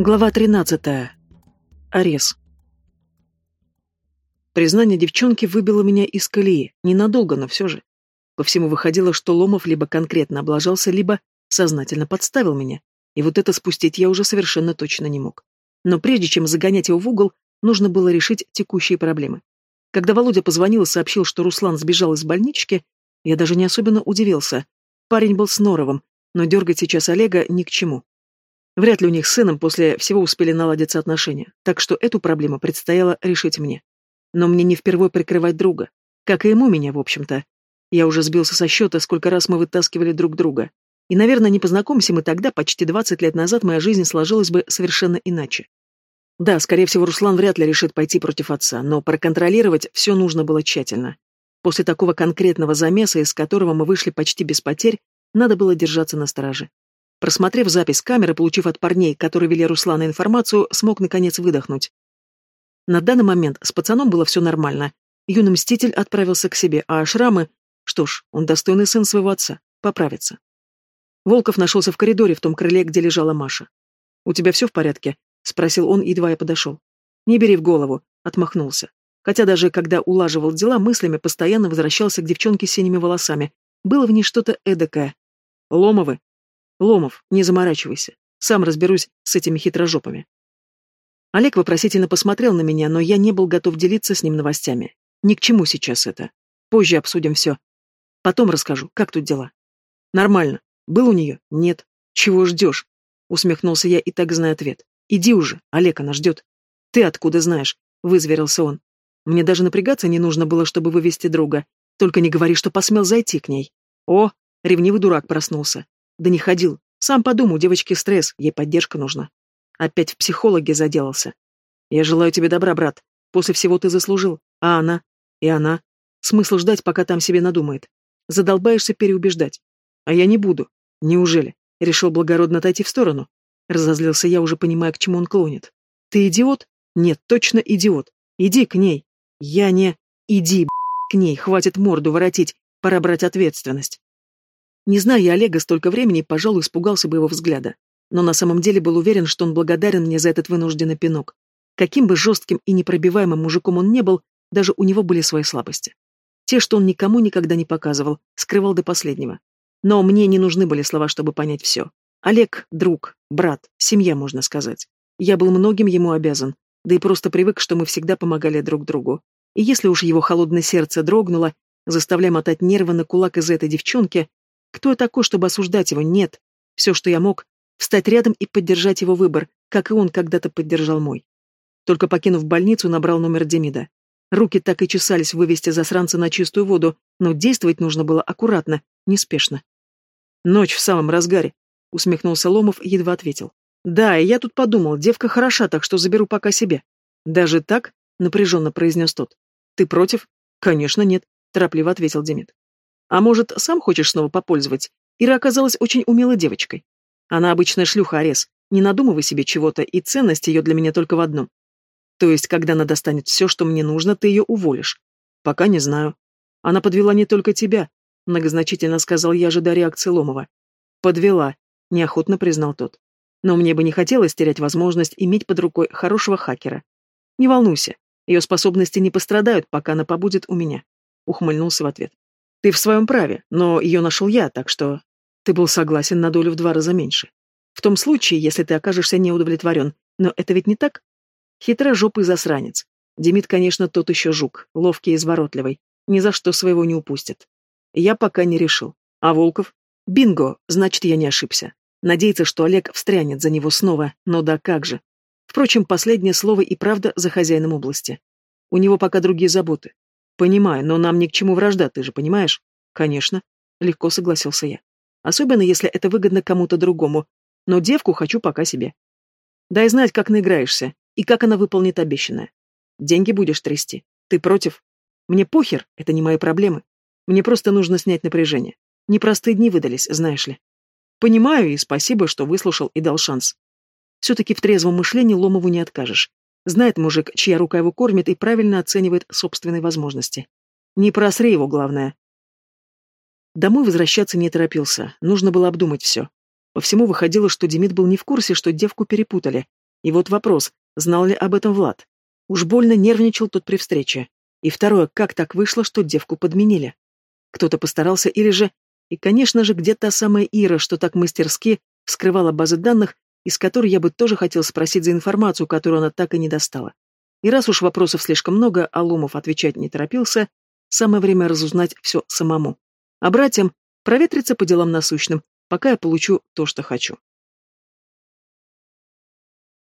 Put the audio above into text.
Глава 13. Арес. Признание девчонки выбило меня из колеи, ненадолго, но все же. По всему выходило, что Ломов либо конкретно облажался, либо сознательно подставил меня, и вот это спустить я уже совершенно точно не мог. Но прежде чем загонять его в угол, нужно было решить текущие проблемы. Когда Володя позвонил и сообщил, что Руслан сбежал из больнички, я даже не особенно удивился. Парень был с Норовым, но дергать сейчас Олега ни к чему. Вряд ли у них с сыном после всего успели наладиться отношения, так что эту проблему предстояло решить мне. Но мне не впервые прикрывать друга, как и ему меня, в общем-то. Я уже сбился со счета, сколько раз мы вытаскивали друг друга. И, наверное, не познакомимся мы тогда, почти 20 лет назад, моя жизнь сложилась бы совершенно иначе. Да, скорее всего, Руслан вряд ли решит пойти против отца, но проконтролировать все нужно было тщательно. После такого конкретного замеса, из которого мы вышли почти без потерь, надо было держаться на страже. Просмотрев запись камеры, получив от парней, которые вели Руслана информацию, смог наконец выдохнуть. На данный момент с пацаном было все нормально. Юный мститель отправился к себе, а шрамы... Что ж, он достойный сын своего отца. Поправится. Волков нашелся в коридоре, в том крыле, где лежала Маша. «У тебя все в порядке?» — спросил он, едва я подошел. «Не бери в голову», — отмахнулся. Хотя даже когда улаживал дела, мыслями постоянно возвращался к девчонке с синими волосами. Было в ней что-то эдакое. «Ломовы», Ломов, не заморачивайся. Сам разберусь с этими хитрожопами. Олег вопросительно посмотрел на меня, но я не был готов делиться с ним новостями. Ни к чему сейчас это. Позже обсудим все. Потом расскажу, как тут дела. Нормально. Был у нее? Нет. Чего ждешь? Усмехнулся я и так знаю ответ. Иди уже, Олег, она ждет. Ты откуда знаешь? Вызверился он. Мне даже напрягаться не нужно было, чтобы вывести друга. Только не говори, что посмел зайти к ней. О, ревнивый дурак проснулся. Да не ходил. Сам подумал, у девочки стресс, ей поддержка нужна. Опять в психологе заделался. Я желаю тебе добра, брат. После всего ты заслужил. А она? И она? Смысл ждать, пока там себе надумает. Задолбаешься переубеждать. А я не буду. Неужели? Решил благородно отойти в сторону. Разозлился я, уже понимая, к чему он клонит. Ты идиот? Нет, точно идиот. Иди к ней. Я не... Иди, к ней, хватит морду воротить, пора брать ответственность. Не зная я Олега столько времени, пожалуй, испугался бы его взгляда. Но на самом деле был уверен, что он благодарен мне за этот вынужденный пинок. Каким бы жестким и непробиваемым мужиком он не был, даже у него были свои слабости. Те, что он никому никогда не показывал, скрывал до последнего. Но мне не нужны были слова, чтобы понять все. Олег — друг, брат, семья, можно сказать. Я был многим ему обязан, да и просто привык, что мы всегда помогали друг другу. И если уж его холодное сердце дрогнуло, заставляя мотать нервы на кулак из этой девчонки, кто я такой, чтобы осуждать его? Нет. Все, что я мог, встать рядом и поддержать его выбор, как и он когда-то поддержал мой. Только покинув больницу, набрал номер Демида. Руки так и чесались вывести засранца на чистую воду, но действовать нужно было аккуратно, неспешно. «Ночь в самом разгаре», — усмехнулся Ломов, едва ответил. «Да, и я тут подумал, девка хороша, так что заберу пока себе». «Даже так?» — напряженно произнес тот. «Ты против?» «Конечно нет», — торопливо ответил Демид. А может, сам хочешь снова попользовать? Ира оказалась очень умелой девочкой. Она обычная шлюха Арес. Не надумывай себе чего-то, и ценность ее для меня только в одном. То есть, когда она достанет все, что мне нужно, ты ее уволишь. Пока не знаю. Она подвела не только тебя, многозначительно сказал я, ожидая реакции Ломова. Подвела, неохотно признал тот. Но мне бы не хотелось терять возможность иметь под рукой хорошего хакера. Не волнуйся, ее способности не пострадают, пока она побудет у меня. Ухмыльнулся в ответ. Ты в своем праве, но ее нашел я, так что ты был согласен на долю в два раза меньше. В том случае, если ты окажешься неудовлетворен. Но это ведь не так? Хитрожопый засранец. Демид, конечно, тот еще жук, ловкий и изворотливый. Ни за что своего не упустит. Я пока не решил. А Волков? Бинго, значит, я не ошибся. Надеется, что Олег встрянет за него снова, но да как же. Впрочем, последнее слово и правда за хозяином области. У него пока другие заботы. Понимаю, но нам ни к чему вражда, ты же понимаешь? Конечно, легко согласился я. Особенно, если это выгодно кому-то другому. Но девку хочу пока себе. Дай знать, как наиграешься, и как она выполнит обещанное. Деньги будешь трясти. Ты против? Мне похер, это не мои проблемы. Мне просто нужно снять напряжение. Непростые дни выдались, знаешь ли. Понимаю, и спасибо, что выслушал и дал шанс. Все-таки в трезвом мышлении Ломову не откажешь. Знает мужик, чья рука его кормит и правильно оценивает собственные возможности. Не просри его, главное. Домой возвращаться не торопился, нужно было обдумать все. По всему выходило, что Демид был не в курсе, что девку перепутали. И вот вопрос, знал ли об этом Влад? Уж больно нервничал тот при встрече. И второе, как так вышло, что девку подменили? Кто-то постарался или же... И, конечно же, где та самая Ира, что так мастерски вскрывала базы данных, из которой я бы тоже хотел спросить за информацию, которую она так и не достала. И раз уж вопросов слишком много, а Ломов отвечать не торопился, самое время разузнать все самому. А братьям проветриться по делам насущным, пока я получу то, что хочу.